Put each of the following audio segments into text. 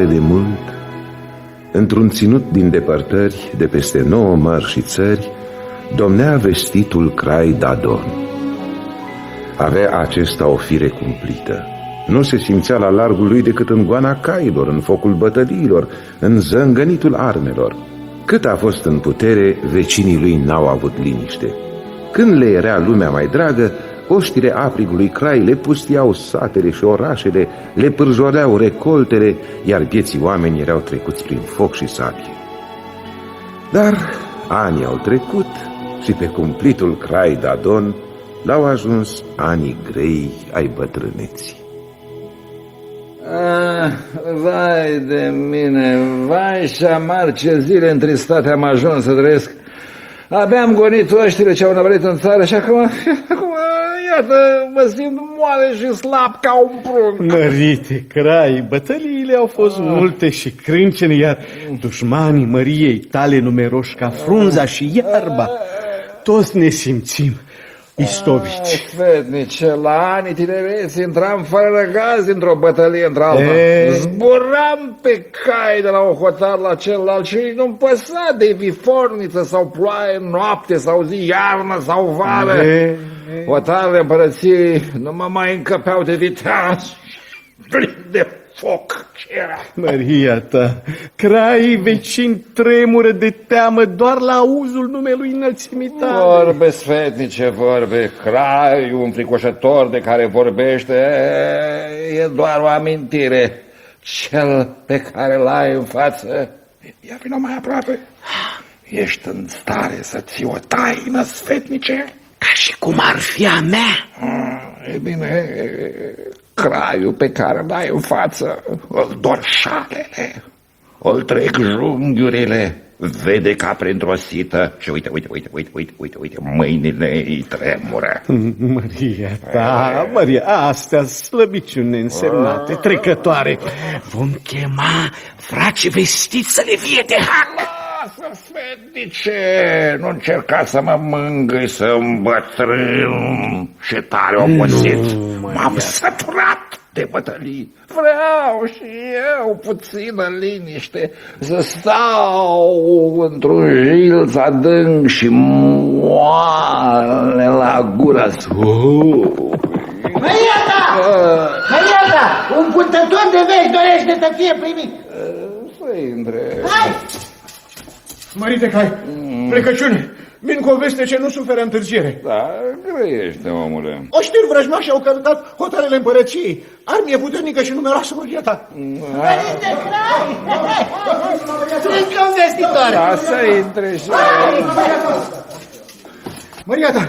tare de mult, într-un ținut din depărtări, de peste nouă mări și țări, domnea vestitul Crai Dadon. Avea acesta o fire cumplită. Nu se simțea la largul lui decât în goana cailor, în focul bătăliilor, în zângănitul armelor. Cât a fost în putere, vecinii lui n-au avut liniște. Când le era lumea mai dragă, oștile aprigului Crai le pustiau satele și orașele, le pârjoleau recoltele, iar vieții oameni erau trecuți prin foc și sabie. Dar anii au trecut și pe cumplitul Crai Dadon l-au ajuns anii grei ai bătrâneții. Ah, vai de mine, vai și amar ce zile întristate am ajuns să trăiesc. Abia am gonit oștile ce au năvălit în țară și acum, acum, iată, mă simt moale și slab ca un prunc. Mărite, crai, bătăliile au fost ah. multe și crâncene, iar dușmanii Măriei tale numeroși ca frunza și iarba. Toți ne simțim istovici. Fetnice, la anii tinereți intram fără răgaz într-o bătălie într-alta. Zburam pe cai de la o hotar la celălalt și nu-mi păsa de viforniță sau ploaie, noapte sau zi, iarnă sau vară. Hotarele împărăției nu mă mai încăpeau de viteaz plin de foc ce era. Maria ta, craii vecini tremură de teamă doar la auzul numelui înălțimii tale. Vorbe sfetnice, vorbe, craiul înfricoșător de care vorbește e doar o amintire. Cel pe care l-ai în față, ia vină mai aproape. Ești în stare să ții o taină sfetnice? Ca și cum ar fi a mea. Ah, e bine, craiul pe care l-ai în față, îl dor șalele, îl trec junghiurile, vede ca printr-o sită și uite, uite, uite, uite, uite, uite, uite, mâinile îi tremură. Maria ta, Maria, astea slăbiciuni însemnate, trecătoare. Vom chema fraci vestiți să le vie de hană. Lasă, sfetnice, nu încerca să mă mângâi, să îmbătrân și tare obosit. M-am săturat de bătălii. Vreau și eu puțină liniște, să stau într-un jilț adânc și moale la gura. Măriata! Măriata! Un purtător de vești dorește să fie primit. Să intre. Hai! Mărite cai, mm. plecăciune, vin cu o veste ce nu suferă întârziere. Da, grăiește, omule. Oștiri vrăjmași au călcat hotarele împărăției. Armie puternică și numeroasă măria ta. Mărite crai! Strâncă un vestitor! Da, să intre și... Măria ta,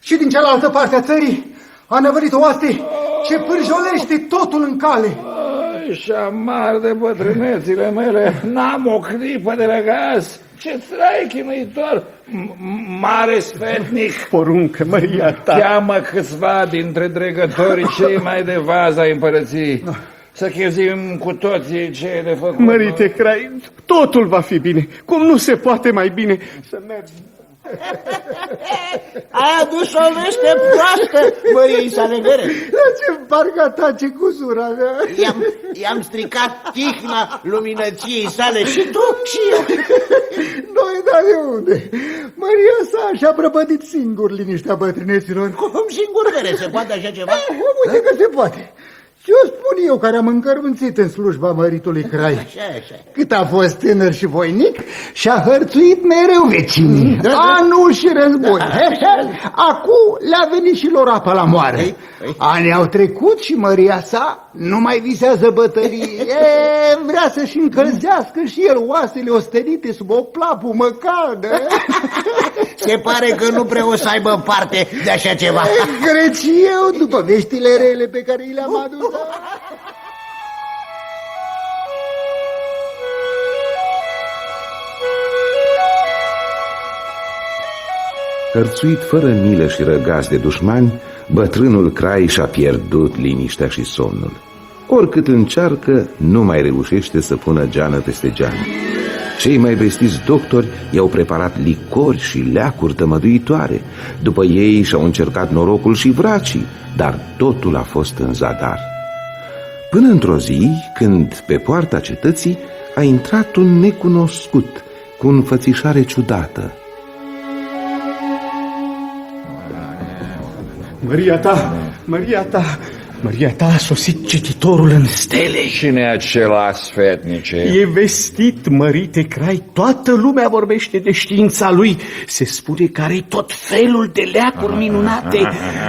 și din cealaltă parte a țării a năvărit o oaste ce pârjolește totul în cale. Ai, și amar de bătrânețile mele, n-am o clipă de răgaz. Ce trai chinuitor! Mare sfetnic! Poruncă, Maria ta! Cheamă câțiva dintre dregătorii cei mai de vază ai împărăției. Să chezim cu toții ce e de făcut. Mărite, Crai, totul va fi bine. Cum nu se poate mai bine să mergem Ai adus o veste proastă, măriei sale mere. La ce parcă ta ce cuzura mea. I-am, i-am stricat tihna luminăției sale și tu și eu. Noi, dar de unde? Maria sa și-a prăpădit singur liniștea bătrâneților. Cum singur mere se poate așa ceva? Eh, uite că se poate. Ce o spun eu care am încărunțit în slujba măritului Crai? Așa, așa. Cât a fost tânăr și voinic și-a hărțuit mereu vecinii. Da, da. Anul și război. Da. Acum le-a venit și lor apă la moare. Ei, ei. Anii au trecut și măria sa nu mai visează bătării. E, vrea să-și încălzească și el oasele ostenite sub o plapumă caldă. Se pare că nu prea o să aibă parte de așa ceva. Cred și eu, după veștile rele pe care i le-am adus. Hărțuit fără milă și răgaz de dușmani, bătrânul Crai și-a pierdut liniștea și somnul. Oricât încearcă, nu mai reușește să pună geană peste geană. Cei mai vestiți doctori i-au preparat licori și leacuri tămăduitoare. După ei și-au încercat norocul și vracii, dar totul a fost în zadar. Până într-o zi, când pe poarta cetății a intrat un necunoscut cu înfățișare ciudată. Maria ta, Maria ta, Maria ta a sosit cititorul în stele. Cine e acela sfetnice? E vestit, mărite crai, toată lumea vorbește de știința lui. Se spune că are tot felul de leacuri minunate.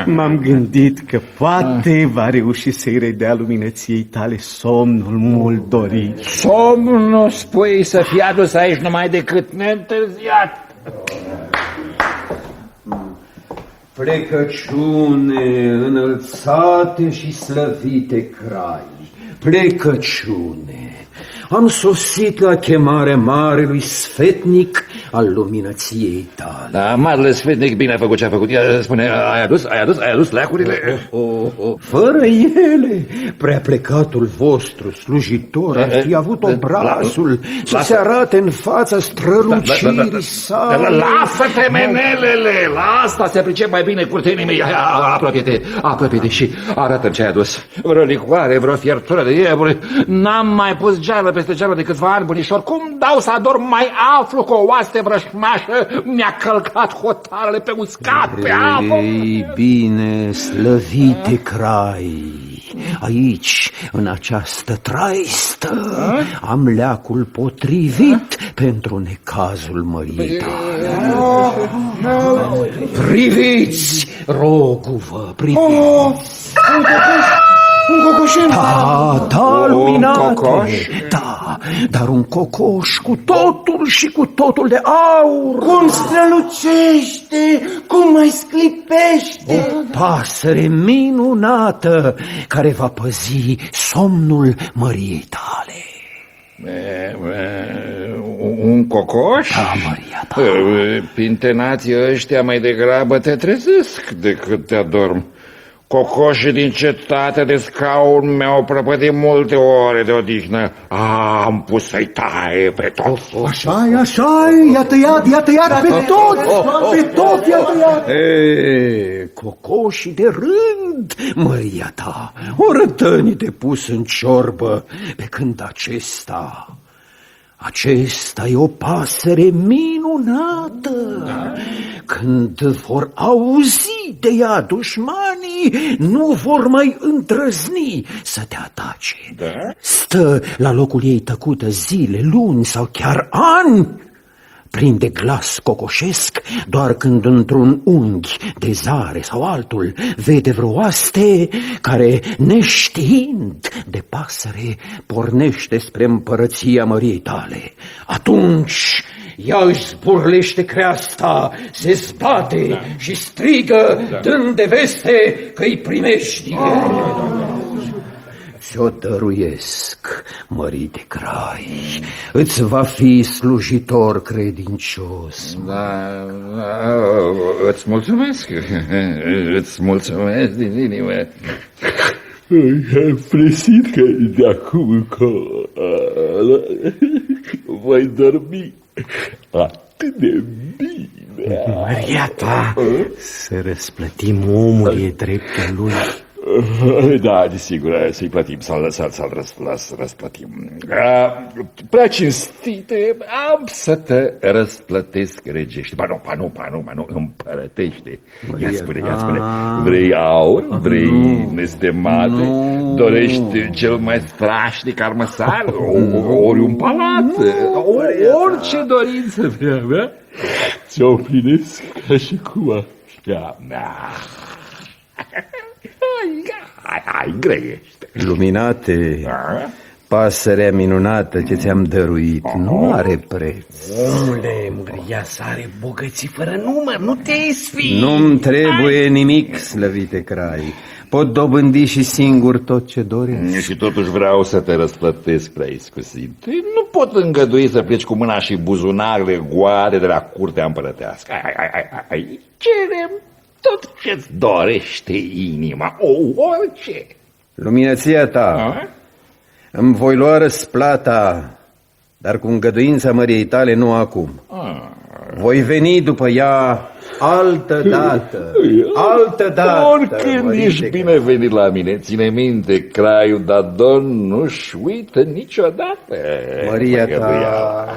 M-am gândit că poate va reuși să-i redea luminăției tale somnul mult dorit. Somnul spui să fie adus aici numai decât neîntârziat. Plecăciune înălțate și slăvite crai, plecăciune! Am sosit la chemare marelui sfetnic al luminăției tale. Da, marele sfetnic bine a făcut ce a făcut. Ia, spune, ai adus, ai adus, ai adus leacurile? Oh, oh, oh. Fără ele, prea plecatul vostru slujitor ar fi avut obrazul să se arate în fața strălucirii sale. Lasă-te, menelele! La asta se pricep mai bine curtenii mei. Ia, Apropie-te, apropie-te și arată ce ai adus. Vreo licoare, vreo fiertură de ieburi. N-am mai pus geală peste geală de câțiva ani, bunișor. Cum dau să ador mai aflu că o oaste vrășmașă mi-a călcat hotarele pe uscat, pe apă? Ei bine, slăvite crai, aici, în această traistă, am leacul potrivit pentru necazul mării tale. Priviți, roguvă, priviți! Un cocoșel! Da, da, Un luminate! cocoș? Da, dar un cocoș cu totul și cu totul de aur! Cum strălucește, cum mai sclipește. O pasăre minunată care va păzi somnul măriei tale. E, e, Un cocoș? Da, Maria ta. E, Pintenații ăștia mai degrabă te trezesc decât te adorm. Cocoșii din cetate de scaun mi-au prăpădit multe ore de odihnă. Am pus să-i taie pe toți. așa e, așa e, i-a tăiat, i-a tăiat pe toți, pe toți i-a tăiat. E, cocoșii de rând, măria ta, o rătăni de pus în ciorbă, pe când acesta... Acesta e o pasăre minunată. Când vor auzi de ea dușmanii, nu vor mai îndrăzni să te atace. Da? Stă la locul ei tăcută zile, luni sau chiar ani. Prinde glas cocoșesc doar când într-un unghi de zare sau altul vede vreo oaste care, neștiind de pasăre, pornește spre împărăția măriei tale. Atunci ea își zburlește creasta, se zbate da. și strigă, da. dând de veste că îi primești. Ți-o dăruiesc, mărite crai, îți va fi slujitor credincios. Da, da, îți mulțumesc, îți mulțumesc din inimă. Am presit că de acum încolo voi dormi atât de bine. Maria ta, să răsplătim omul e dreptul lui. Da, desigur, să-i plătim, să-l să să răs, răsplătim. A, Prea cinstite, am să te răsplătesc regește. Ba nu, ba nu, ba nu, ba nu, împărătește. Ia spune, ia spune, vrei aur, vrei nestemate, dorești cel mai strașnic armăsar, o- ori un palat, o- orice dorință vrei avea. Ți-o împlinesc ca și cum așa. Da. Hai, hai, greiește. Luminate, pasărea minunată ce ți-am dăruit nu are preț. Omule, Maria are bogății fără număr, nu te sfi. Nu-mi trebuie nimic, slăvite crai. Pot dobândi și singur tot ce doresc. Și totuși vreau să te răsplătesc prea iscusit. Nu pot îngădui să pleci cu mâna și buzunarele goale de la curtea împărătească. Ai, ai, ai, ai, ai. Cerem tot ce-ți dorește inima, o, orice. Luminăția ta, A? îmi voi lua răsplata, dar cu îngăduința măriei tale nu acum. Ah, Voi veni după ea altă dată, altă dată. Oricând Părinte ești binevenit la mine, ține minte, craiul Dadon nu-și uită niciodată. Maria ta...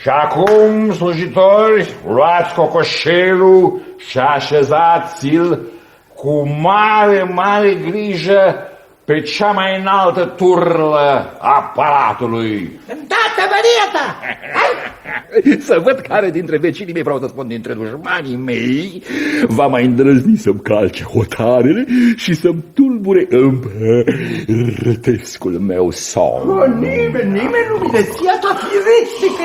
Și acum, slujitori, luați cocoșelul și așezați-l cu mare, mare grijă pe cea mai înaltă turlă a palatului. Tată, Maria ta! Să văd care dintre vecinii mei, vreau să spun, dintre dușmanii mei, va mai îndrăzni să-mi calce hotarele și să-mi tulbure rătescul meu somn. Nimeni, nimeni nu mineția ta firește că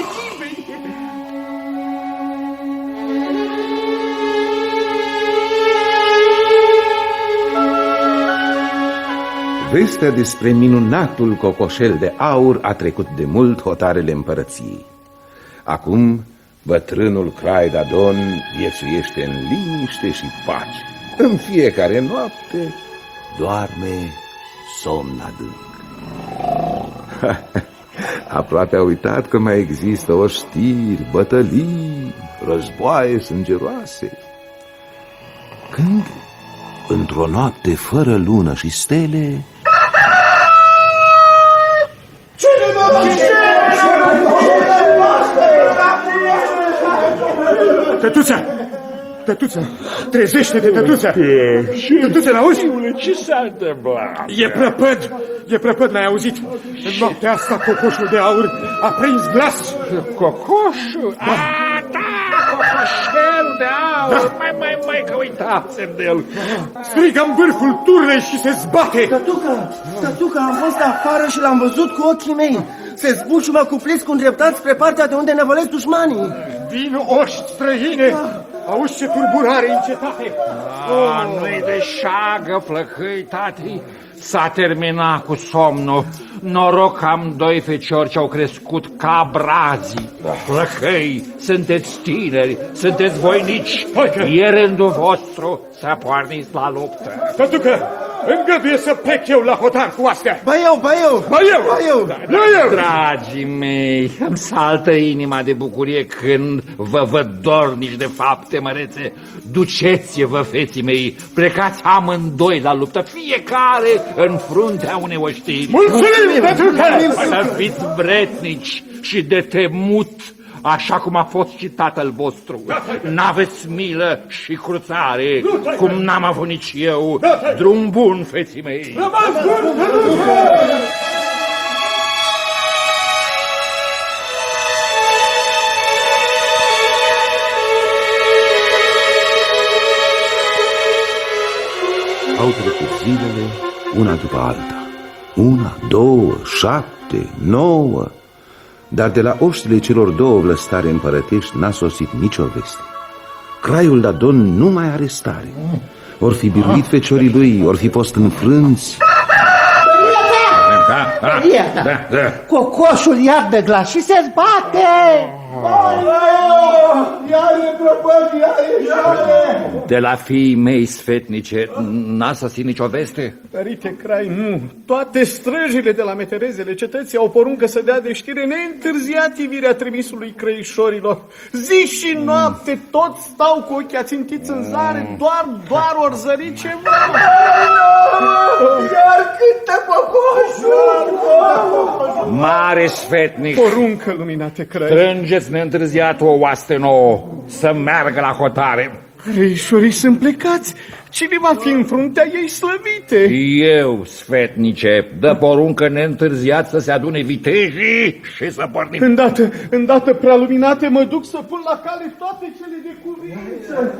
nimeni. Vestea despre minunatul cocoșel de aur a trecut de mult hotarele împărăției. Acum, bătrânul Craidadon viețuiește în liniște și pace. În fiecare noapte doarme somn adânc. Aproape a uitat că mai există oștiri, bătălii, războaie sângeroase. Când, într-o noapte fără lună și stele, Tătuța! Tătuța! Trezește-te, tătuța! Tătuța, l-auzi? Ce s-a întâmplat? E prăpăd! E prăpăd, l-ai auzit? În noaptea asta, cocoșul de aur a prins glas! Cocoșul? Da. A, da, cocoșel de aur! Da. Mai, mai, mai, că uitasem de el. Strigă în vârful turnei și se zbate! Tătucă, tătucă, am fost afară și l-am văzut cu ochii mei. Se zbuciumă cu pliscu îndreptat spre partea de unde năvălesc dușmanii. Vin oști străine! Auzi ce turburare în cetate! A, nu-i de șagă, flăcăi, tati. S-a terminat cu somnul. Noroc că am doi feciori ce au crescut ca brazii. Flăcăi, sunteți tineri, sunteți voinici. E rândul vostru să porniți la luptă. Tătucă, îngăduie să plec eu la hotar cu astea! Ba eu, ba eu! Ba eu! Ba eu! Ba eu! Dragii mei, îmi saltă inima de bucurie când vă văd dornici de fapte mărețe. Duceți-vă, feții mei, plecați amândoi la luptă, fiecare în fruntea unei oștiri. Mulțumim, tătucă! Să fiți vretnici și de temut, așa cum a fost și tatăl vostru. N-aveți milă și cruțare, cum n-am avut nici eu. Drum bun, feții mei! Au trecut zilele, una după alta. Una, două, șapte, nouă. Dar de la oștile celor două vlăstare împărătești n-a sosit nicio veste. Craiul Dadon nu mai are stare. Or fi biruit feciorii lui, or fi fost înfrânți. Maria ta! Da, da. Cocoșul iar de glas și se zbate! De la fiii mei sfetnice, n-a sosit nicio veste? Părinte Crai, nu. Toate străjile de la meterezele cetății au poruncă să dea de știre neîntârziat ivirea trimisului crăișorilor. Zi și noapte toți stau cu ochii ațintiți în zare, doar, doar ori zări ceva. Iar cântă cocoșul! Mare sfetnic, Poruncă, luminate Crai. Strângeți neîntârziat o oaste nouă să meargă la hotare. Crăișorii sunt plecați. Cine va fi în fruntea ei slăvite? Eu, sfetnice, dă poruncă neîntârziat să se adune vitejii și să pornim. Îndată, îndată prea luminate, mă duc să pun la cale toate cele de cuvință.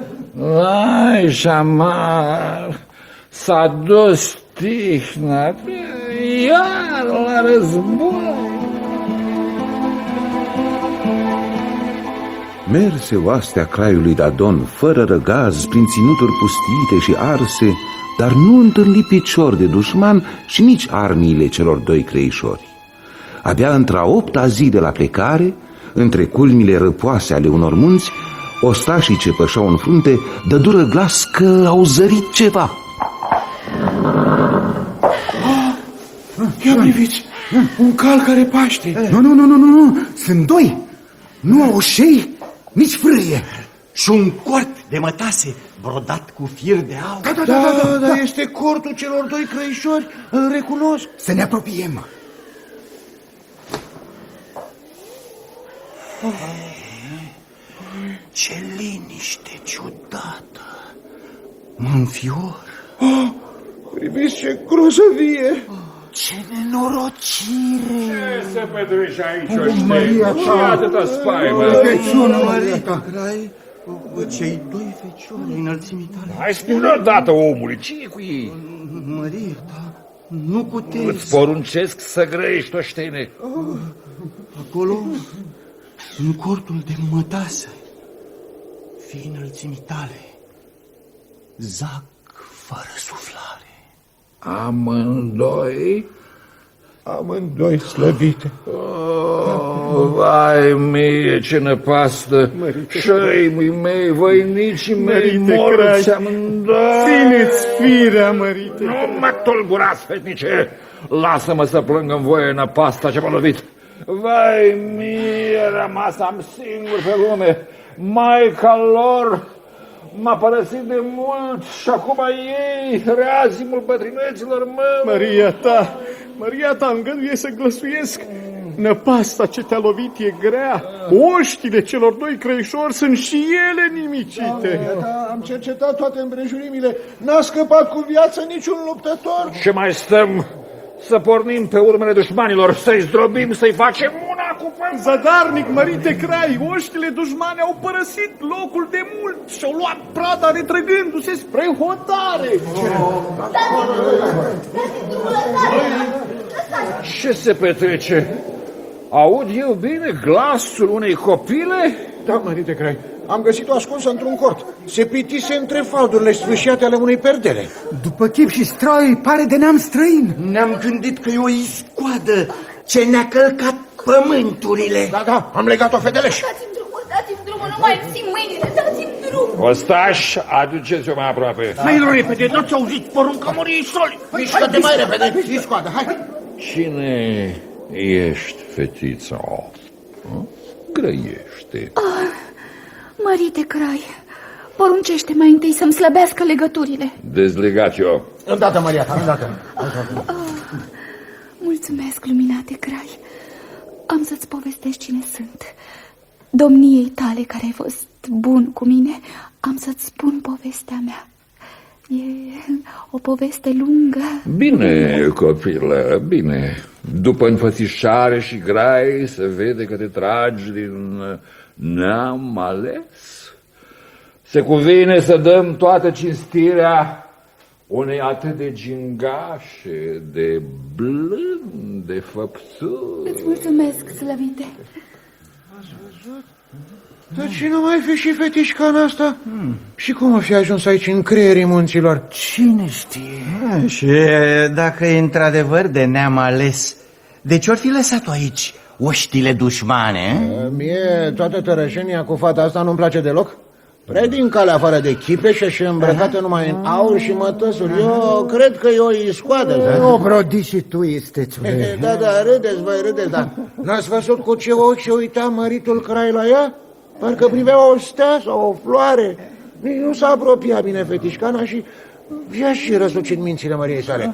Ai, Jamar, s-a dus tihna, iar la război. Merse oastea craiului Dadon fără răgaz prin ținuturi pustiite și arse, dar nu întâlni picior de dușman și nici armiile celor doi creișori. Abia într-a opta zi de la plecare, între culmile răpoase ale unor munți, ostașii ce pășau în frunte dădură glas că au zărit ceva. Ia priviți, un cal care paște. Nu, nu, nu, nu, nu, nu, sunt doi. Nu au șei, nici frâie. Și un cort de mătase brodat cu fir de aur. Da, da, da, da, da, da, este cortul celor doi crăișori, îl recunosc. Să ne apropiem. Ce liniște ciudată! Mă înfior. Priviți ce grozăvie! Ce nenorocire! Ce se petrece aici, Oh, oște? Maria Ce ta! atâta spaimă? Feciună, Maria ta! Crai, cei doi feciori ai înălțimii tale. Hai spune odată omului, ce e cu ei? Mărie ta, nu puteți. Îți poruncesc să grăiești, oștene. Acolo, în cortul de mătase, fii înălțimii tale, zac fără suflare. Amândoi? Amândoi slăvite. Oh, vai mie, ce năpastă! Șăimii mei, voinicii mei, Mărite morți Crai. amândoi! Țineți firea, mărite. Nu mă tulburați, fetnice! Lasă-mă să plâng în voie năpasta ce m-a lovit! Vai mie, rămas am singur pe lume! Maica lor m-a părăsit de mult și acum ei, reazimul bătrâneților mă... Maria ta, Maria ta, îngăduie să glăsuiesc. Năpasta ce te-a lovit e grea. Oștile celor doi crăișori sunt și ele nimicite. Da, am cercetat toate împrejurimile. N-a scăpat cu viață niciun luptător. Ce mai stăm? Să pornim pe urmele dușmanilor, să-i zdrobim, să-i facem una cu pământ. Zadarnic, mărite crai, oștile dușmane au părăsit locul de mult și au luat prada retrăgându-se spre hotare. Ce se petrece? Aud eu bine glasul unei copile? Da, mărite Crai, am găsit-o ascunsă într-un cort. Se pitise între faldurile sfâșiate ale unei perdele. După chip și strai, pare de neam străin. Ne-am gândit că e o iscoadă ce ne-a călcat pământurile. Da, da, am legat-o fedeleș. Dați-mi drumul, dați-mi drumul, nu mai țin mâinile, dați-mi drumul. Ostaș, aduceți-o mai aproape. Mai repede, n-ați auzit porunca moriei soli. Mișcă-te mai repede, iscoadă, hai. Cine ești, fetița? Hă? Grăiește. Mărite crai, poruncește mai întâi să-mi slăbească legăturile. Dezlegați-o. Îndată, Maria ta, îndată. Mulțumesc, luminate crai. Am să-ți povestesc cine sunt. Domniei tale care ai fost bun cu mine, am să-ți spun povestea mea. E o poveste lungă. Bine, copilă, bine. După înfățișare și grai se vede că te tragi din neam ales. Se cuvine să dăm toată cinstirea unei atât de gingașe, de blânde făpturi. Îți mulțumesc, slăvite. Dar cine mai fi și fetișcana asta? Și cum o fi ajuns aici în creierii munților? Cine știe? Și dacă e într-adevăr de neam ales, de ce ori fi lăsat-o aici oștile dușmane? Mie toată tărășenia cu fata asta nu-mi place deloc. Prea din calea afară de chipeșă și îmbrăcată numai în aur și mătăsuri. Eu cred că e o iscoadă. O, brodi și tu, istețule. Da, da, râdeți, voi râdeți, dar n-ați văzut cu ce ochi se uita măritul crai la ea? Parcă privea o stea sau o floare. Nici nu s-a apropiat bine fetișcana și și-a și răsucit mințile Măriei sale.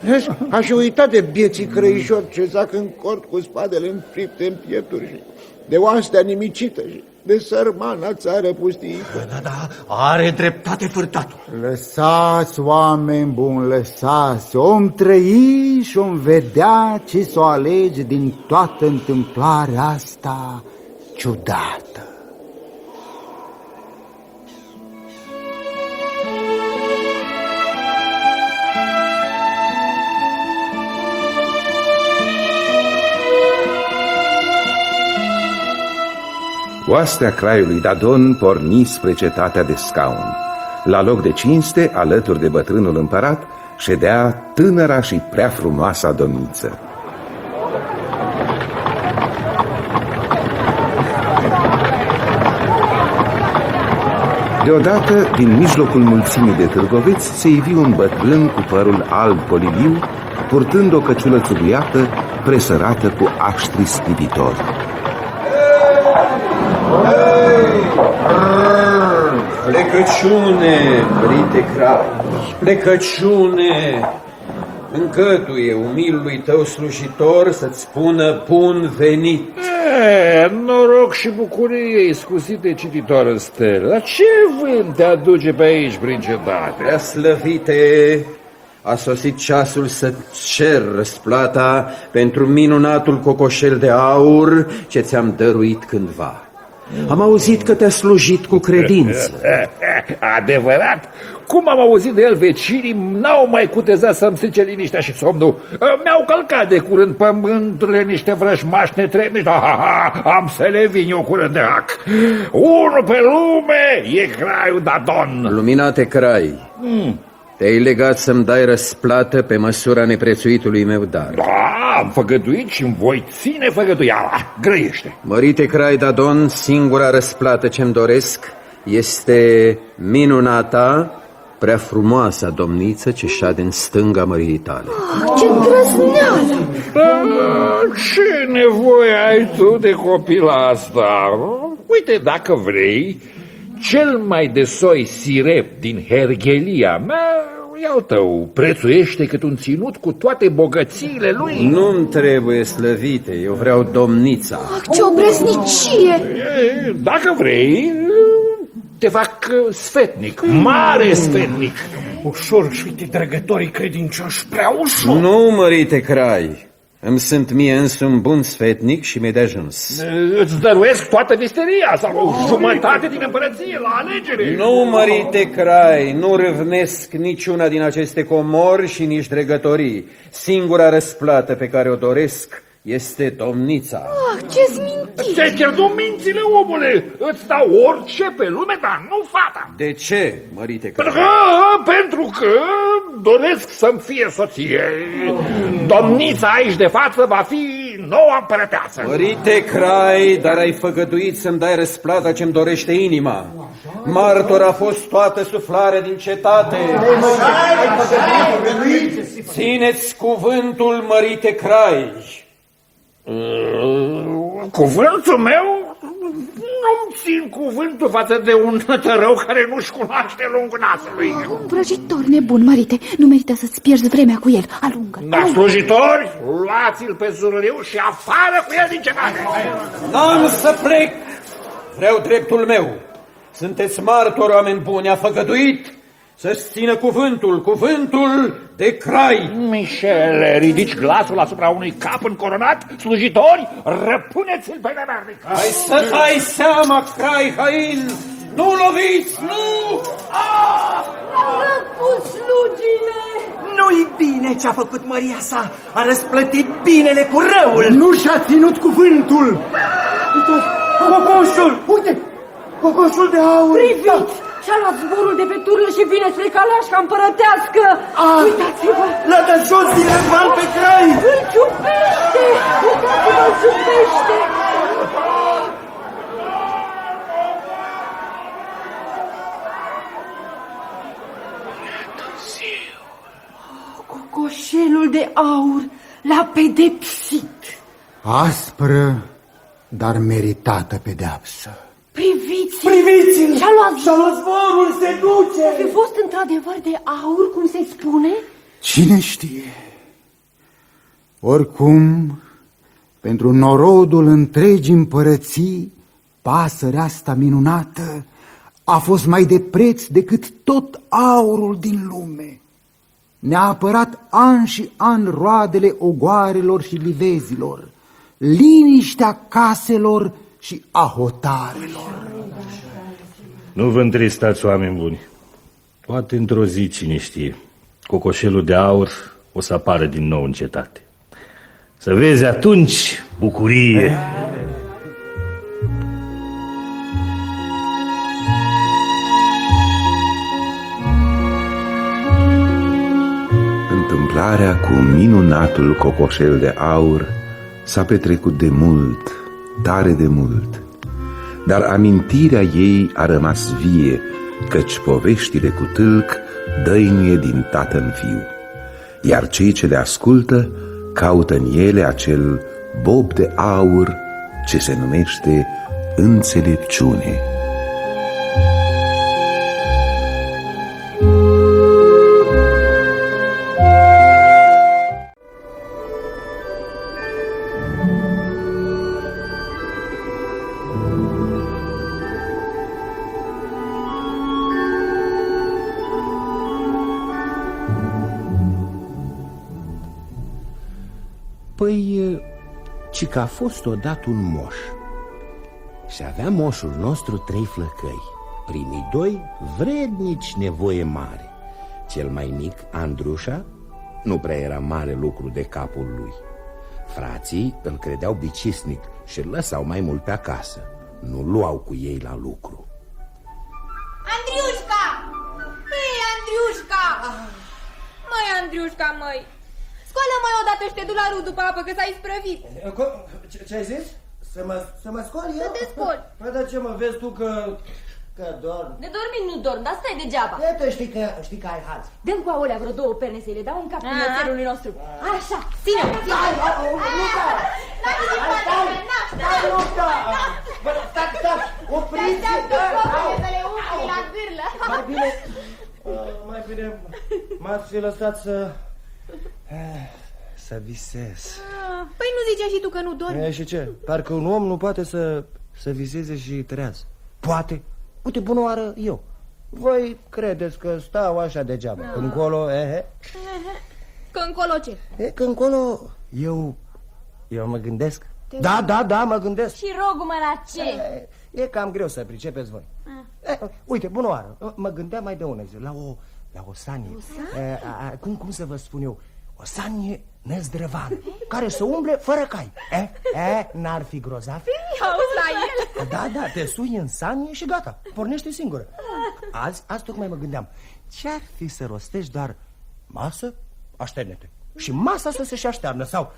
Vezi? A și uitat de bieții crăișori ce zac în cort cu spadele înfripte în piepturi și de oastea nimicită și de sărmana țară pustiită. Da, da, are dreptate fârtatul. Lăsați, oameni buni, lăsați. Om trăi și om vedea ce să o alege din toată întâmplarea asta ciudată. Oastea craiului Dadon porni spre cetatea de scaun. La loc de cinste, alături de bătrânul împărat, ședea tânăra și prea frumoasa domniță. Deodată, din mijlocul mulțimii de târgoveți, se ivi un bătrân cu părul alb poliliu, purtând o căciulă țuguiată, presărată cu aștri scrivitori. Plecăciune, brite Crai, plecăciune! Încătuie umilului tău slujitor să-ți spună bun venit. E, noroc și bucurie, scuzite cititor în stele. Dar ce vânt te aduce pe aici prin cetate? Prea slăvite, a sosit ceasul să cer răsplata pentru minunatul cocoșel de aur ce ți-am dăruit cândva. Am auzit că te-a slujit cu credință. Adevărat? Cum am auzit de el, vecinii n-au mai cutezat să-mi strice liniștea și somnul. Mi-au călcat de curând pământurile niște vrăjmași netrebnici. Ha, ha, ha, am să le vin eu curând de hac. Unul pe lume e Craiul Dadon. Luminate Crai, Mm. Te-ai legat să-mi dai răsplată pe măsura neprețuitului meu dar. Da, am făgăduit și îmi voi ține făgăduiala. Grăiește. Mărite Crai Dadon, singura răsplată ce-mi doresc este minunata, prea frumoasa domniță ce șade în stânga măriei tale. Ce îndrăzneală! Da, ce nevoie ai tu de copila asta? Uite, dacă vrei, cel mai de soi sirep din Hergelia mea, iau tău, prețuiește cât un ținut cu toate bogățiile lui. Nu-mi trebuie slăvite, eu vreau domnița. Ce obrăznicie! E, Dacă vrei, te fac uh, sfetnic, mare sfetnic. Ușor și uite, drăgătorii credincioși, prea ușor. Nu, mărite Crai, îmi sunt mie însumi bun sfetnic și mi-e de ajuns. Îți dăruiesc toată visteria sau o jumătate din împărăție la alegere. Nu, mărite Crai, nu râvnesc niciuna din aceste comori și nici dregătorii. Singura răsplată pe care o doresc este domnița. Ah, ce-ți mintit! Ți-ai pierdut mințile, omule! Îți dau orice pe lume, dar nu fata! De ce, mărite Pentru Crai? că, pentru că doresc să-mi fie soție. Domnița aici de față va fi noua împărăteasă. Mărite Crai, dar ai făgăduit să-mi dai răsplata ce-mi dorește inima. Martor a fost toată suflarea din cetate. Țineți cuvântul, mărite Crai. Uh, Cuvântul meu? Nu-mi țin cuvântul față de un tărău care nu-și cunoaște lungul nasului. Un vrăjitor nebun, mărite, nu merită să-ți pierzi vremea cu el. Alungă-l, Da, slujitori, luați-l pe zurliu și afară cu el din cetate. N-am să plec! Vreau dreptul meu. Sunteți martori, oameni buni, a făgăduit să-ți țină cuvântul, cuvântul de crai. Mișele, ridici glasul asupra unui cap încoronat? Slujitori, răpuneți-l pe nemernic. Hai să dai seama, crai hain! Nu loviți, nu! Răpus slugile! Nu-i bine ce-a făcut Maria sa. A răsplătit binele cu răul. Nu și-a ținut cuvântul! Uite, cocoșul! Uite, cocoșul de aur! Priviți! Și-a luat zborul de pe turnă și vine spre calașca împărătească! Ah, Uitați-vă! L-a dat jos din răzvan pe crai! Îl ciupește! Uitați-vă, îl ciupește! Cocoșelul de aur l-a pedepsit! Aspră, dar meritată pedeapsă. Priviți! Priviți-l! Și-a luat Și-a luat zborul, se duce! Ar fi fost într-adevăr de aur, cum se spune? Cine știe? Oricum, pentru norodul întregii împărății, pasărea asta minunată a fost mai de preț decât tot aurul din lume. Ne-a apărat an și an roadele ogoarelor și livezilor, liniștea caselor și a hotarelor. Nu vă întristați, oameni buni. Poate într-o zi, cine știe, cocoșelul de aur o să apară din nou în cetate. Să vezi atunci bucurie. Întâmplarea cu minunatul cocoșel de aur s-a petrecut de mult, tare de mult, dar amintirea ei a rămas vie, căci poveștile cu tâlc dăinuie din tată în fiu, iar cei ce le ascultă caută în ele acel bob de aur ce se numește înțelepciune. Fost odată un moș Și avea moșul nostru trei flăcăi Primii doi, vrednici nevoie mare Cel mai mic, Andrușa, nu prea era mare lucru de capul lui Frații îl credeau bicisnic și îl lăsau mai mult pe acasă Nu luau cu ei la lucru Andriușca! Hei, Andriușca! Măi, Andriușca, măi! Scoală mai odată și te du la râu după apă, că s-a isprăvit. Ce, ce ai zis? Să mă, să mă scol eu? Să te scoli. Păi de ce mă vezi tu că... că dorm? De dormit nu dorm, dar stai degeaba. Iată, știi că, știi că ai haz. Dăm cu aolea vreo două perne să le dau în cap Ah. cățelului nostru. Așa, ține Stai, Luca! Stai, Luca! Bă, Stai, stai, opriți! să le umfli la gârlă. Mai bine, uh, mai bine m-ați fi lăsat să... eh, Să visez. Păi nu zicea și tu că nu dormi? E, și ce? Parcă un om nu poate să, să viseze și treaz. Poate. Uite, bună oară eu. Voi credeți că stau așa degeaba. Da. Când încolo, ehe. Că încolo ce? E, că încolo, eu, eu mă gândesc. Te Da, rog. da, da, mă gândesc. Și rogul-mă la ce? E, e cam greu să pricepeți voi. Ah. E, uite, bună oară. Mă gândeam mai de una zi, la o, la o sanie. O sanie? E, a, a, cum, cum să vă spun eu? O sanie năzdrăvană, care să umble fără cai. E, e, n-ar fi grozav? Auzi la el? Da, da, te sui în sanie și gata, pornește singură. Azi, azi tocmai mă gândeam, ce-ar fi să rostești doar masă, așterne-te. Și masa să se și aștearnă sau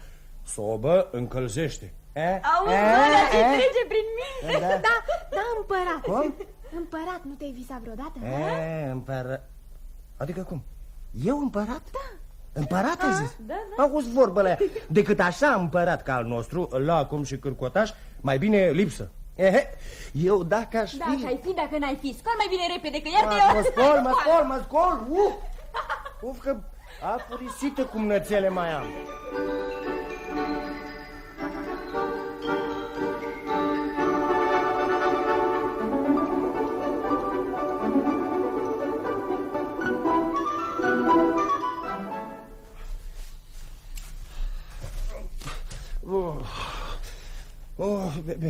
sobă, încălzește. E, Auzi, e, ăla ce e. trece prin mine. Da. Da, da, împărat. Cum? Împărat, nu te-ai visat vreodată? ha? E, împărat. Adică cum? Eu împărat? Da. Împărat ai zis? Da, da. Auzi vorbele aia. Decât așa împărat ca al nostru, lacom și cârcotaș, mai bine lipsă. Ehe, eu dacă aș fi... Dacă ai fi, dacă n-ai fi, scol mai bine repede, că iar te Mă scol, mă scol, mă scol, uf! Uf că apurisită cum nățele mai am.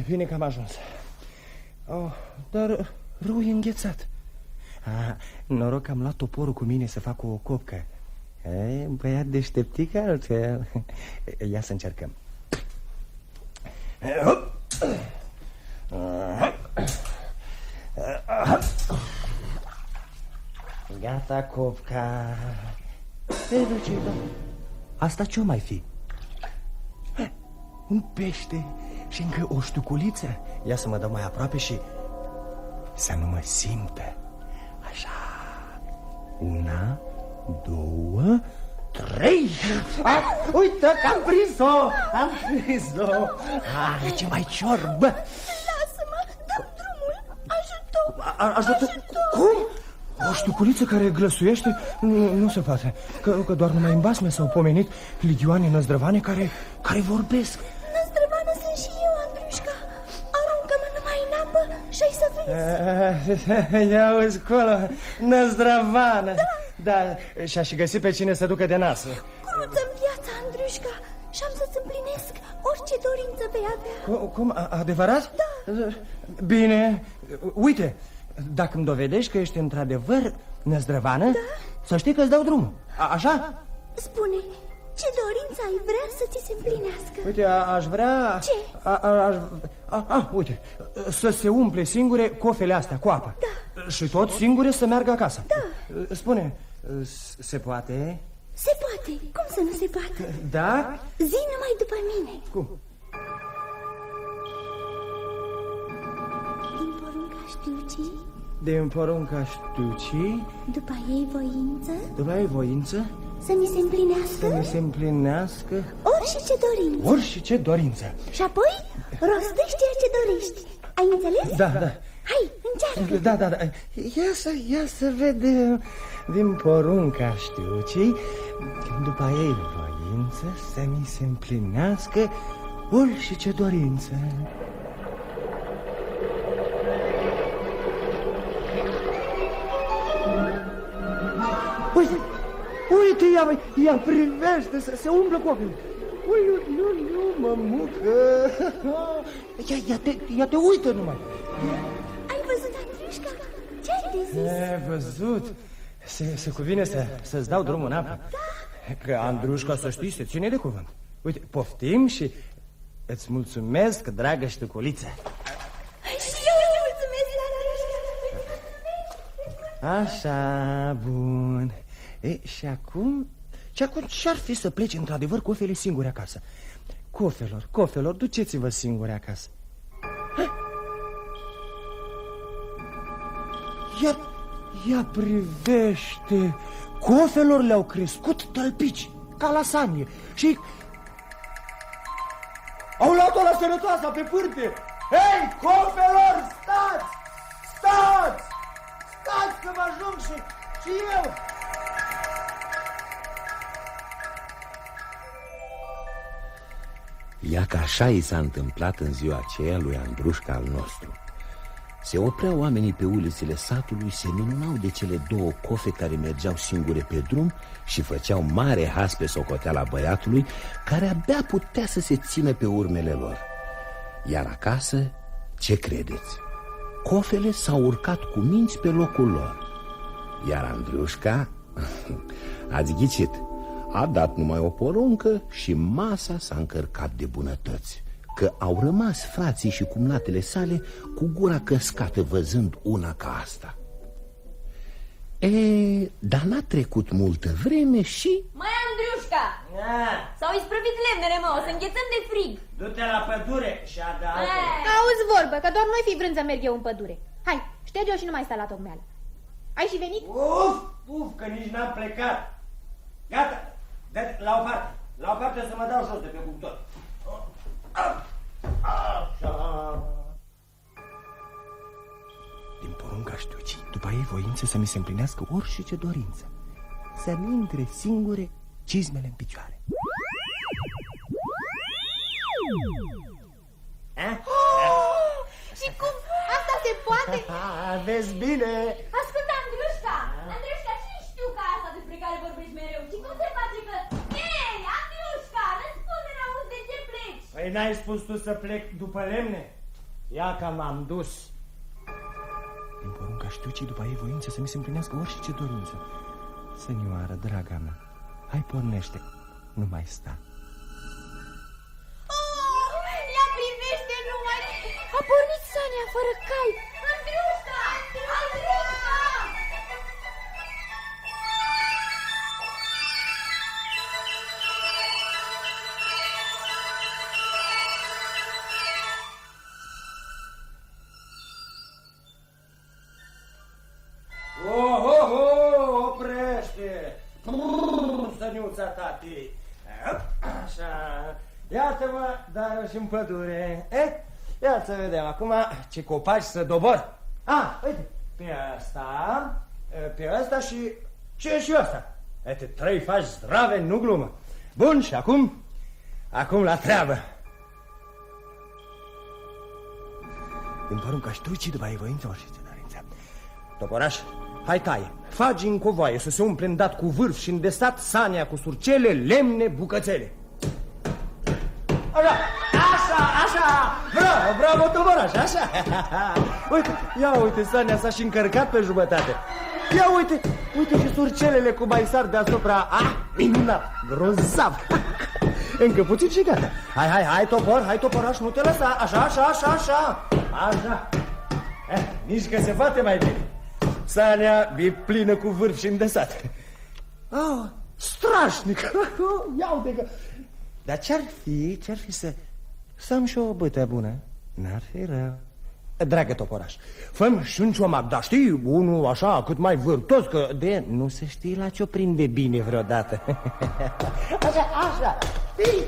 Bine că am ajuns. Oh, dar râul e înghețat. Ah, noroc că am luat toporul cu mine să fac o copcă. E, băiat deșteptic altfel. Ia să încercăm. Gata, copca. Ei, Lucida, asta ce-o mai fi? Un pește și încă o ștuculiță. Ia să mă dau mai aproape și să nu mă simtă. Așa. Una, două, trei. Ah, uite că am prins-o! Am prins-o! Ah, ce mai ciorbă! Lasă-mă, dă drumul, ajută A- Ajută... Cum? O ștuculiță care glăsuiește? Nu, nu se poate. Că, că doar numai în basme s-au pomenit ligioane năzdrăvane care, care vorbesc. Ia uzi colo, năzdrăvană. Da. da, și-a și găsit pe cine să ducă de nasă. Cruță-mi viața, Andrușca, și am să-ți împlinesc orice dorință vei avea. Cum? cum a- adevărat? Da. Bine, uite, dacă îmi dovedești că ești într-adevăr năzdrăvană, da? să știi că îți dau drumul. A, așa? Spune, ce dorință ai vrea să ți se împlinească? Uite, a, aș vrea... Ce? A, a, aș, a, a, uite, să se umple singure cofele astea cu apă. Da. Și tot singure să meargă acasă. Da. Spune, s- se poate? Se poate, cum să nu se poate? Da? Zi numai după mine. Cum? Din porunca știucii, Din porunca știucii, după ei voință, după ai voință, să mi se împlinească să mi se împlinească orice ce dorință. ori și ce dorință. Și apoi rostești ceea ce dorești. Ai înțeles? Da, da. Hai, încearcă. Da, da, da. Ia să, ia să vedem din porunca știucii, după ei voință să mi se împlinească orice dorință. Uite, ia, ia privește, se, se umblă cu ochiul. Ui, nu, nu, nu, mămucă. Ia, ia, te, ia te uită numai. Ai văzut, Andriușca? Ce ai de zis? E văzut. Se, se cuvine să, să-ți dau drumul în apă. Da. Că Andrușca, să știi, se ține de cuvânt. Uite, poftim și îți mulțumesc, dragă ștuculiță. Și eu îți mulțumesc, Andrușca. Așa, bun. E, și acum... Și acum ce-ar fi să pleci într-adevăr cofele singure acasă? Cofelor, cofelor, duceți-vă singure acasă. Ia, ia privește! Cofelor le-au crescut tălpici, ca la sanie. Și au luat-o la sănătoasa pe pârte. Hei, cofelor, stați! Stați! Stați că mă ajung și, și eu! Ia că așa i s-a întâmplat în ziua aceea lui Andrușca al nostru. Se opreau oamenii pe ulițele satului, se minunau de cele două cofe care mergeau singure pe drum și făceau mare has pe socoteala băiatului, care abia putea să se țină pe urmele lor. Iar acasă, ce credeți? Cofele s-au urcat cu minți pe locul lor. Iar Andriușca, ați ghicit, a dat numai o poruncă și masa s-a încărcat de bunătăți Că au rămas frații și cumnatele sale cu gura căscată văzând una ca asta. E, dar n-a trecut multă vreme și... Mai Andriușca! S-au isprăvit lemnele, mă, o să înghețăm de frig. Du-te la pădure și ada Auzi vorbă, că doar noi fi vrând să merg eu în pădure. Hai, șterge-o și nu mai sta la tocmeală. Ai și venit? Uf, uf, că nici n-am plecat. Gata, dă la o parte. La o parte să mă dau jos de pe cuptor. Așa Din porunca știucii, după ei voință să mi se împlinească orice dorință. Să-mi intre singure cizmele în picioare. Oh, și cum? Asta se poate? Vezi bine Ascultă, Andriușca! Andriușca, ce știu ca asta despre care vorbești mereu? Și cum se face că... Ei, Andriușca, răspunde la auzi de ce pleci? Păi n-ai spus tu să plec după lemne? Ia că m-am dus. Din porunca știucii, după ei voință să mi se împlinească orice dorință. Senioară, draga mea, hai pornește, nu mai sta. Oh, ia privește numai! A pornit Sania fără cai acum ce copaci să dobor. Ah, uite, pe asta, pe asta și ce și asta. Uite, trei faci zdrave, nu glumă. Bun, și acum, acum la treabă. Din porunca ștuicii după ai voință orice dorință. Toporaș, hai taie, fagi în covoaie să se umple dat cu vârf și îndesat sania cu surcele, lemne, bucățele. Așa, așa, așa, bravo, bravo, toporaș, așa. Uite, ia uite, sania s-a și încărcat pe jumătate. Ia uite, uite și surcelele cu mai sar deasupra. Ah, minunat, grozav. Încă puțin și gata. Hai, hai, hai, topor, hai, toporaș, nu te lăsa. Așa, așa, așa, așa. Așa. Eh, nici că se poate mai bine. Sania e plină cu vârf și îndesat. Oh, strașnic. Ia uite că... Dar ce-ar fi, ce-ar fi să... Să am și o bâtă bună? N-ar fi rău. Dragă toporaș, făm și un ciomac, dar știi, unul așa, cât mai vârtos, că de nu se știe la ce o prinde bine vreodată. Așa, așa, știi?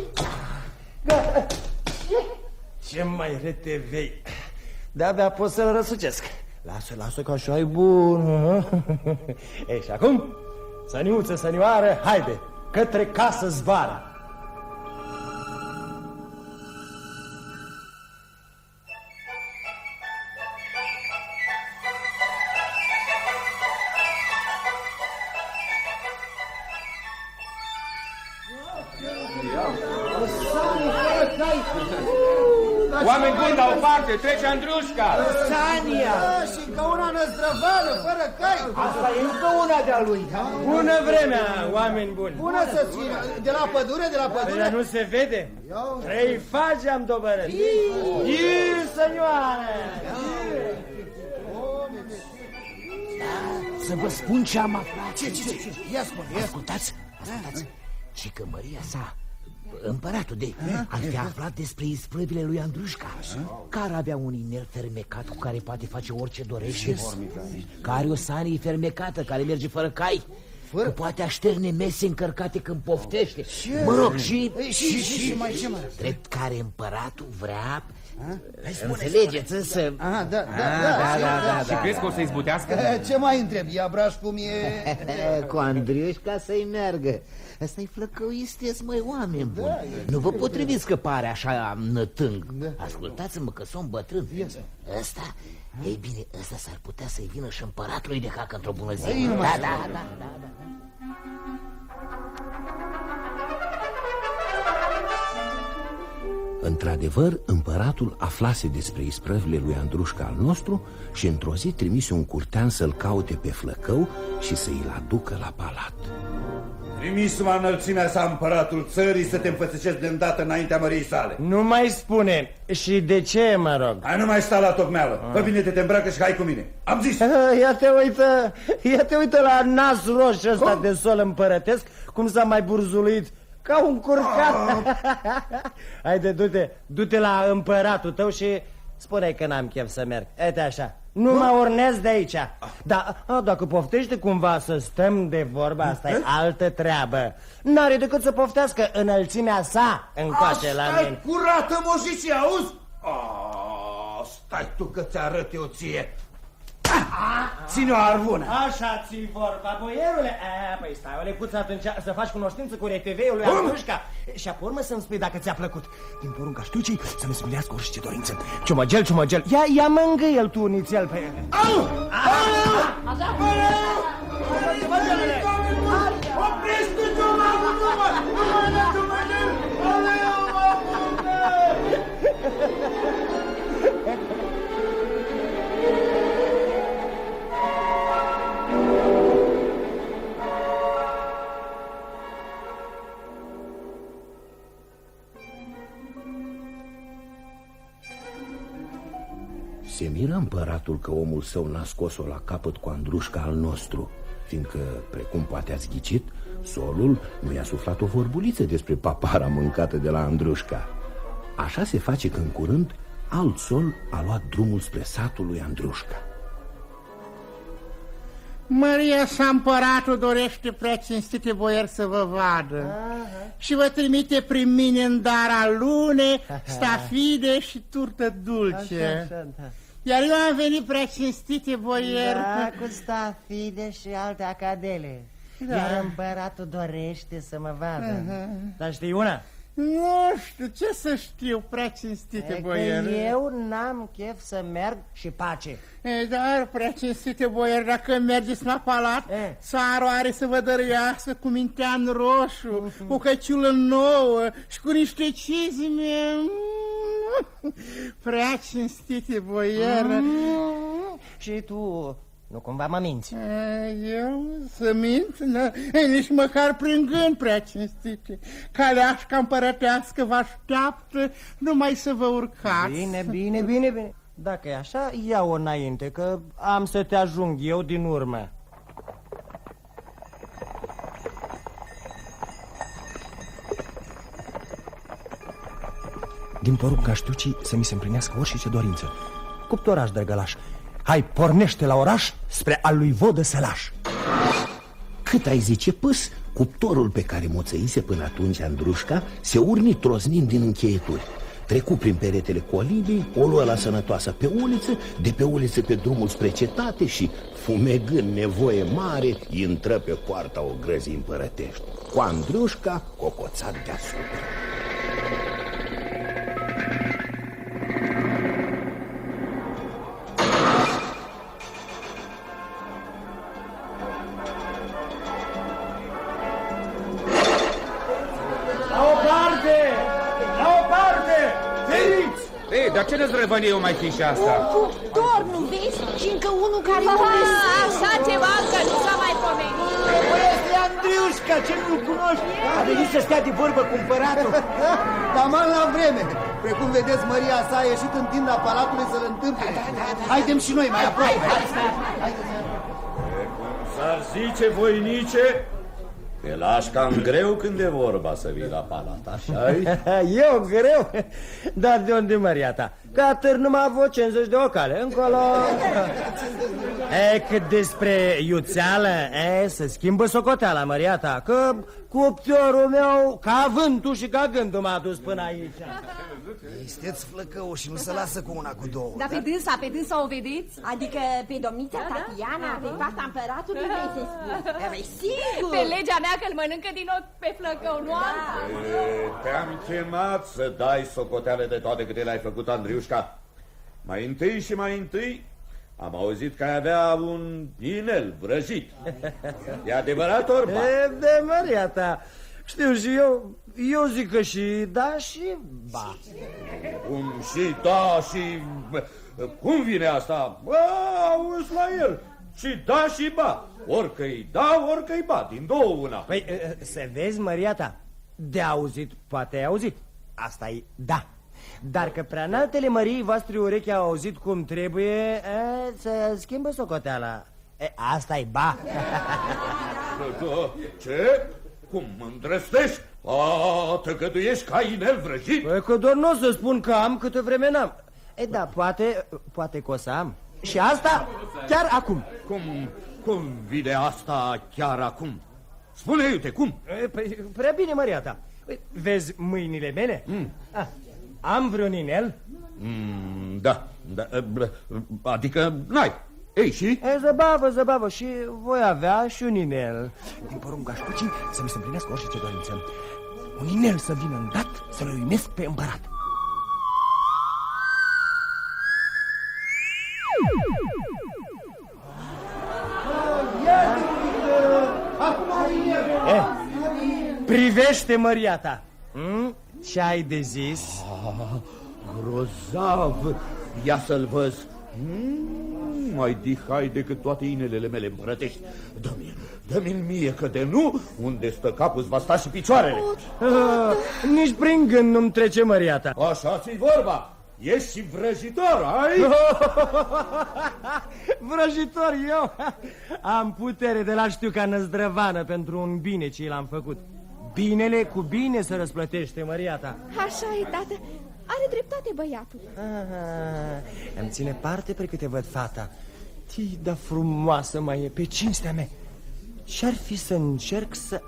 Gata. Ce mai retevei? De-abia pot să-l răsucesc Lasă, lasă că așa e bun Ei, și acum, săniuță, sănioară, haide, către casă zbară la o parte, trece Andrușca! Sania! Și încă una năzdrăvană, fără cai! Asta e încă una de-a lui, da? Bună vremea, oameni buni Bună să țină! De la pădure, de la pădure? Dar nu se vede? Trei fagi am dobărât Ii, sănioare! Să vă spun ce am aflat Ce, ce, ce? Ia spune, ia Ascultați, ascultați Și că Maria sa Împăratul de ar fi aflat despre isprăvile lui Andrușca Care avea un inel fermecat cu care poate face orice dorește. Care o sanie fermecată care merge fără cai Că poate așterne mese încărcate când poftește. Mă rog, și... Și, și, și, mai ce mai? Drept care împăratul vrea Înțelegeți însă Aha, da, da, Ah, da, da, da, da, Și crezi că o să-i zbutească? Ce mai întreb? Ia braș cum e... Cu Andriușca să-i meargă Asta-i flăcăuisteți, măi, oameni buni. Nu vă potriviți că pare așa nătâng Ascultați-mă că sunt bătrân. Ăsta, ei bine, ăsta s-ar putea să-i vină și împăratului de cacă într-o bună zi. Ei, nu Da, mai da, știu. da, da, da. Într-adevăr, împăratul aflase despre isprăvile lui Andrușca al nostru și într-o zi trimise un curtean să-l caute pe flăcău și să i-l aducă la palat. Trimis-mă înălțimea sa împăratul țării să te înfățișezi de îndată înaintea măriei sale. Nu mai spune Și de ce, mă rog? Hai nu mai sta la tocmeală. Fă bine, te, te îmbracă și hai cu mine. Am zis. Ia te uită, ia te uită la nas roșu ăsta de sol împărătesc Cum s-a mai burzuluit ca un curcat Haide, du-te, du-te la împăratul tău și spune că n-am chef să merg. Uite așa, nu mă urnez de aici. Da, a, dacă poftește cumva să stăm de vorba, asta e altă treabă. N-are decât să poftească înălțimea sa încoace la Asta-i mine. curată, mojicie, auzi? Oh, stai tu că ți-arăt eu ție. Ține o arvună. Așa ți vorba, boierule A, Păi stai o lecuță atunci să faci cunoștință cu RTV-ul lui Andrușca Și apoi urmă să-mi spui dacă ți-a plăcut Din porunca știucii să-mi smilească orice dorință Ciumăgel, ciumăgel, ia, ia mângâie-l tu nițel pe ele Au! Așa? Oprește-te, Se miră împăratul că omul său n-a scos-o la capăt cu Andrușca al nostru Fiindcă, precum poate ați ghicit, solul nu i-a suflat o vorbuliță despre papara mâncată de la Andrușca. Așa se face că în curând alt sol a luat drumul spre satul lui Andrușca. Maria sa împăratul dorește prea cinstite boier să vă vadă. Și vă trimite prin mine în dar alune, stafide și turtă dulce. Da. Iar eu am venit prea cinstite boier Da, cu stafide și alte acadele Da. Iar împăratul dorește să mă vadă Aha. Dar știi una? Nu știu, ce să știu, prea cinstite E că boier eu n-am chef să merg și pace E, dar, prea cinstite boier, dacă mergeți la palat, țarul are să vă dăruiască cu mintean roșu, cu căciulă nouă și cu niște cizme. Mm. Prea cinstite boier. Mm. Și tu nu cumva mă minți E, Eu să mint? Nu, e, nici măcar prin gând prea cinstite. Caleașca împărătească vă așteaptă numai să vă urcați. Bine, bine, bine, bine Dacă e așa, ia-o înainte Că am să te ajung eu din urmă Din porunca știucii să mi se împlinească orice dorință Cuptoraș, drăgălaș Hai, pornește la oraș spre al lui Vodă Sălaș. Cât ai zice pâs, cuptorul pe care moțăise până atunci Andrușca se urni troznind din încheieturi. Trecu prin peretele colibei, o luă la sănătoasă pe uliță, de pe uliță pe drumul spre cetate și, fumegând nevoie mare, intră pe poarta o grăzii împărătești, cu Andrușca cocoțat deasupra. Ce năzrăvănie o mai fi și asta? Cuptor, nu vezi? Și încă unul care Aha, nu Așa ceva încă nu s-a mai pomenit. Este Andriușca, ce nu-l cunoști? A venit să stea de vorbă cu împăratul. Dar mai la vreme. Precum vedeți, Maria sa a ieșit în tinda palatului să-l întâmple. Haidem și noi mai aproape. S-ar zice, voinice, te lași cam greu când e vorba să vii la palat, așa Eu greu? Dar de unde măria ta? Ca târ numai avut 50 de ocale Încolo E, cât despre iuțeală E, să schimbă socoteala, măria ta Că cuptorul meu Ca vântul și ca gândul m-a dus până aici Esteți flăcău și nu se lasă cu una cu două. Dar pe dânsa, pe dânsa o vedeți? Adică pe domnița Tatiana, pe fata împăratului, vrei să spui? Păi, sigur! Pe legea mea că îl mănâncă din ochi pe flăcău, nu alta? Te-am chemat să dai socoteale de toate câte le-ai făcut, Andriușca. Mai întâi și mai întâi am auzit că ai avea un inel vrăjit. E adevărat, Orba? E, de măria ta Știu și eu Eu zic că și da și ba Cum și da și... Cum vine asta? Bă, auzi la el. Și da și ba. Orică-i da, orică-i ba. Din două una. Păi, e, să vezi, măria ta De auzit, poate ai auzit asta e da Dar că prea înaltele mării voastre urechi au auzit cum trebuie e, Să schimbă socoteala e, asta e ba Ce? Cum mă îndrăstești? A, tăgăduiești ca inel vrăjit? Păi că doar nu o să spun că am câtă vreme n-am E da, poate, poate că o să am Și asta chiar acum Cum, cum vine asta chiar acum? Spune, iute, cum? E, Păi, prea bine, măria ta Păi, Vezi mâinile mele? Mm. Ah, am vreun inel? Mm, da, da, bă, adică n-ai. Ei, și? E, zăbavă, zăbavă și voi avea și un inel Din porunca șpucii să mi se împlinească orice dorință. Un inel să vină îndat să-l uimesc pe împărat. e, Privește măria ta mm? Ce ai de zis? Ah, grozav! Ia să-l văz. Mm, mai dihai decât toate inelele mele împărătești. Dă-mi, dă-mi mie, că de nu, unde stă capul îți va sta și picioarele. Ah, nici prin gând nu-mi trece măria ta Așa ți vorba. Ești și vrăjitor, ai? Vrăjitor eu Am putere de la știu ca năzdrăvană Pentru un bine ce l-am făcut Binele cu bine se răsplătește, măria ta Așa e, tată. Are dreptate băiatul. Aha, Îmi ține parte pe câte văd fata. Tii, da frumoasă mai e pe cinstea mea. Ce-ar fi să încerc să...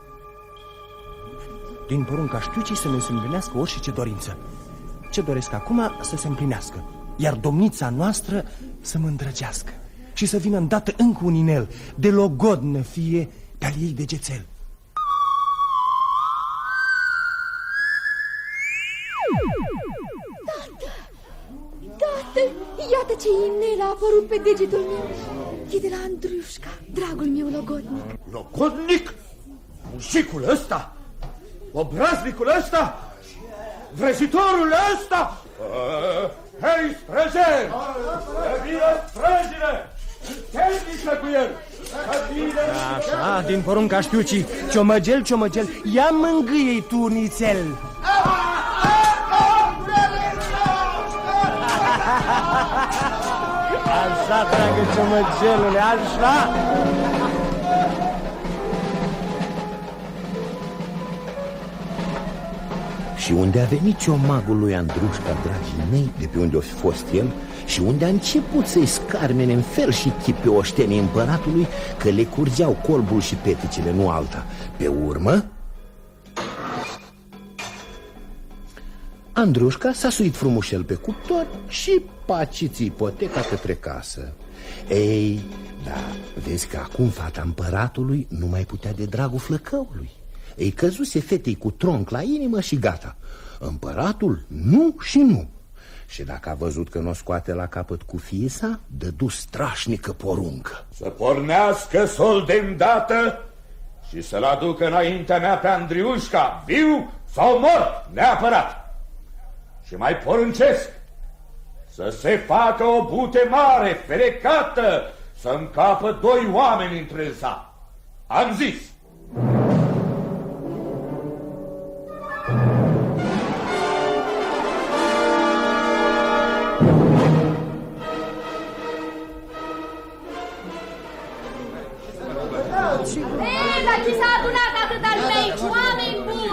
Din porunca știu ce să mi se împlinească orice dorință. Ce doresc acum să se împlinească. Iar domnița noastră să mă îndrăgească. Și să vină îndată încă un inel De logodnă fie pe al ei degețel iată ce inel a apărut pe degetul meu. E de la Andrușca, dragul meu logodnic. Logodnic? Mușicul ăsta? Obraznicul ăsta? Vrăjitorul ăsta? Uh, Hei, străjeri! Să vină străjile! Tehnică cu el! Să vină... Așa, din porunca știu ci Ciomăgel, ciomăgel, ia mângâie-i tu, nițel Așa, dragă ciomăgelule, așa Și unde a venit ciomagul lui Andrușca, dragii mei, de pe unde a fi fost el, și unde a început să-i scarmene în fel și chip pe oștenii împăratului, că le curgeau colbul și peticile, nu alta. Pe urmă, Andrușca s-a suit frumușel pe cuptor și paciți ipoteca către casă. Ei, da, vezi că acum fata împăratului nu mai putea de dragul flăcăului. Ei căzuse fetei cu tronc la inimă și gata. Împăratul nu și nu. Și dacă a văzut că nu o scoate la capăt cu fiesa, dădu strașnică poruncă. Să pornească sol de îndată și să-l aducă înaintea mea pe Andriușca, viu sau mort, neapărat. Și mai poruncesc să se facă o bute mare, ferecată, să încapă doi oameni între za. Am zis.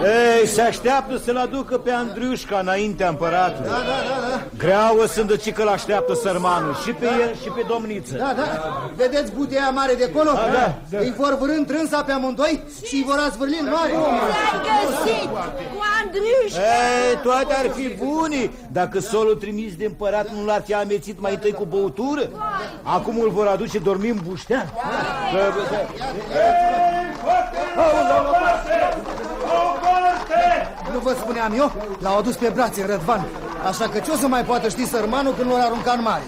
Ei, se așteaptă să-l aducă pe Andriușca înaintea împăratului. Da, da, da, da. Greauă sunt că l așteaptă sărmanul, și pe el și pe domniță. Da, da. Vedeți butea mare de acolo? Da, da, da. Îi vor vârând trânsa pe amândoi și îi vor azvârli în mare. L-ai găsit cu Andriușca. Ei, toate ar fi buni dacă solul trimis de împărat nu l-ar fi amețit mai întâi cu băutură. Acum îl vor aduce dormim buștea. Nu vă spuneam eu? L-au adus pe brațe Rădvan. Așa că ce o să mai poată ști sărmanul când l-or arunca în mare?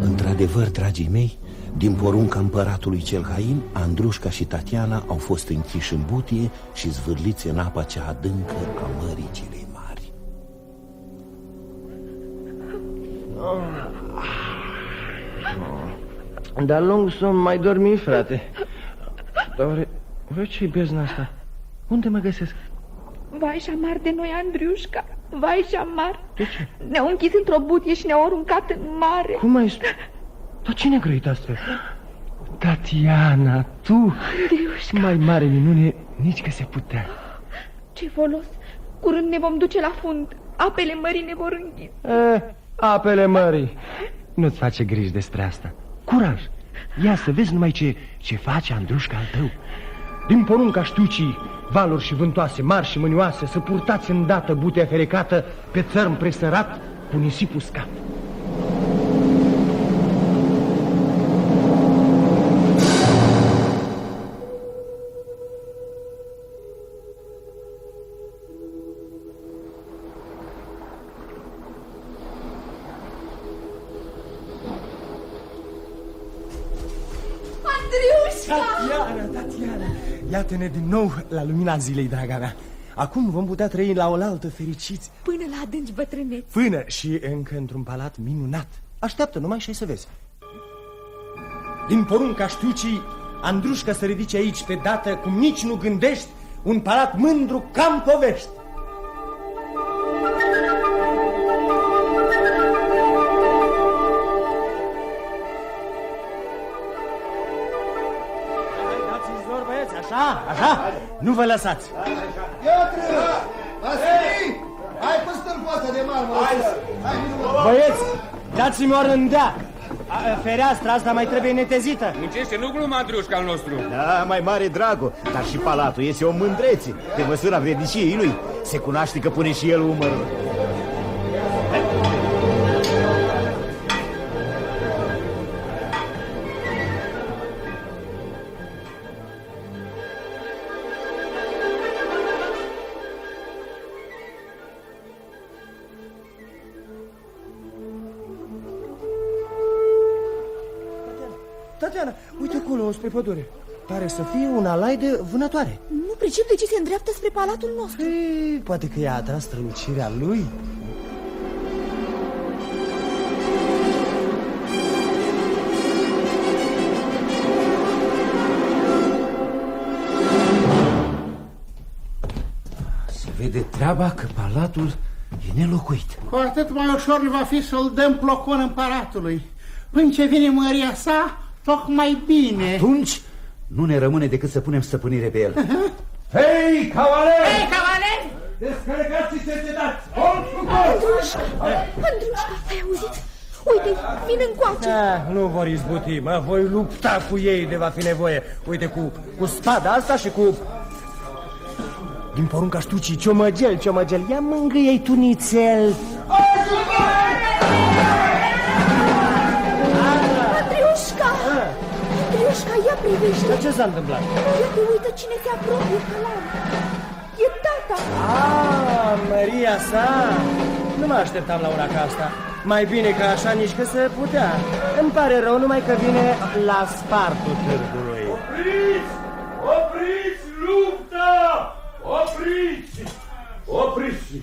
Într-adevăr, dragii mei, din porunca împăratului cel hain, Andrușca și Tatiana au fost închiși în butie și zvârliți în apa cea adâncă a mării celei mari. De-a lung somn mai dormi, frate. Dar oare, oare ce-i bezna asta? Unde mă găsesc? Vai și șamar de noi, Andriușca. Vai și șamar. De ce? Ne-au închis într-o butie și ne-au aruncat în mare. Cum ai spus? Dar cine a grăit astfel? Tatiana, tu? Andriușca. Mai mare minune, nici că se putea. Ce folos. Curând ne vom duce la fund. Apele mării ne vor înghise. Eh, apele mării. Nu-ți face griji despre asta. Curaj! Ia să vezi numai ce, ce face Andrușca al tău. Din porunca știucii, valuri și vântoase, mari și mânioase, să purtați îndată butea ferecată pe țărm presărat cu nisip uscat. Iată-ne din nou la lumina zilei, draga mea. Acum vom putea trăi la oaltă fericiți. Până la adânci bătrâneți. Până și încă într-un palat minunat. Așteaptă numai și ai să vezi. Din porunca știucii, Andrușca să ridice aici pe dată, cum nici nu gândești, un palat mândru cam povești. Așa, așa, nu vă lăsați. Piotr! Vasili! Hai pe stâlpoasa de marmură! Hai, hai, Băieți, dați-mi o rândea. A, Fereastra asta mai trebuie netezită. Muncește, nu gluma, Andriușca al nostru. Da, mai mare dragul, dar și palatul este o mândrețe, pe măsura vredniciei lui. Se cunoaște că pune și el umărul. Tatiana, uite acolo, spre pădure. Pare să fie un alai de vânătoare. Nu pricep de ce se îndreaptă spre palatul nostru. Ei, poate că i-a atras strălucirea lui. Se vede treaba că palatul e nelocuit. Cu atât mai ușor va fi să-l dăm plocon împăratului. Până ce vine măria sa, tocmai bine. Atunci nu ne rămâne decât să punem stăpânire pe el. Hei, cavaler! Hei, cavaler! Descărcați și cercetați! Colț cu colț! Andrușca, Andrușca, ai auzit? Uite, vin încoace. Ah, nu vor izbuti, mă voi lupta cu ei de va fi nevoie. Uite, cu, cu spada asta și cu... Din porunca ștucii, ciomăgel, ciomăgel, ia mângâie-i tu nițel. Andriușca! Privește! Dar ce s-a întâmplat? Ia te uită cine se apropie călan. E tata! Ah, Maria sa! Nu mă așteptam la ora ca asta. Mai bine ca așa nici că se putea. Îmi pare rău numai că vine la spartul târgului. Opriți! Opriți lupta! Opriți! Opriți!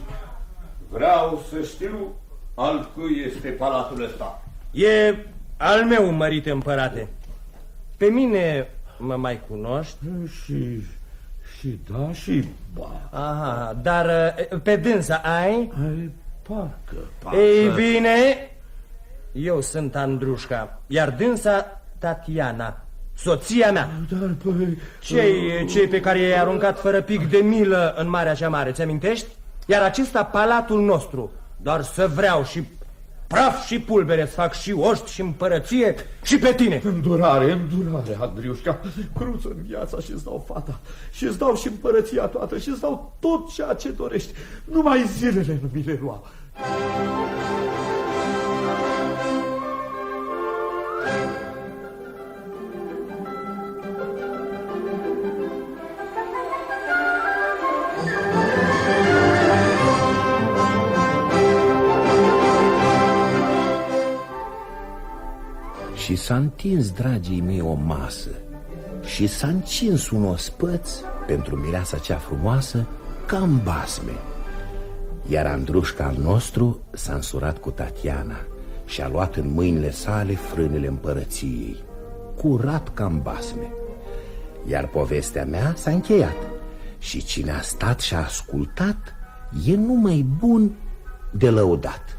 Vreau să știu al cui este palatul ăsta. E al meu, mărite împărate. Pe mine mă mai cunoști? Și, și da, și ba. Aha, dar pe dânsa ai? Ai, parcă, parcă. Ei bine, eu sunt Andrușca, iar dânsa Tatiana, soția mea. Dar, păi... Cei, cei pe care i-ai aruncat fără pic de milă în Marea cea Mare, ți-amintești? Iar acesta palatul nostru, doar să vreau și praf și pulbere să fac și oști și împărăție și pe tine. Îndurare, îndurare, Andriușca. Cruță în viața și îți dau fata și îți dau și împărăția toată și îți dau tot ceea ce dorești. Numai zilele nu mi le lua. Și s-a întins, dragii mei, o masă Și s-a încins un ospăț pentru mireasa cea frumoasă ca în basme. Iar Andrușca al nostru s-a însurat cu Tatiana Și a luat în mâinile sale frânele împărăției Curat ca în basme. Iar povestea mea s-a încheiat Și cine a stat și a ascultat E numai bun de lăudat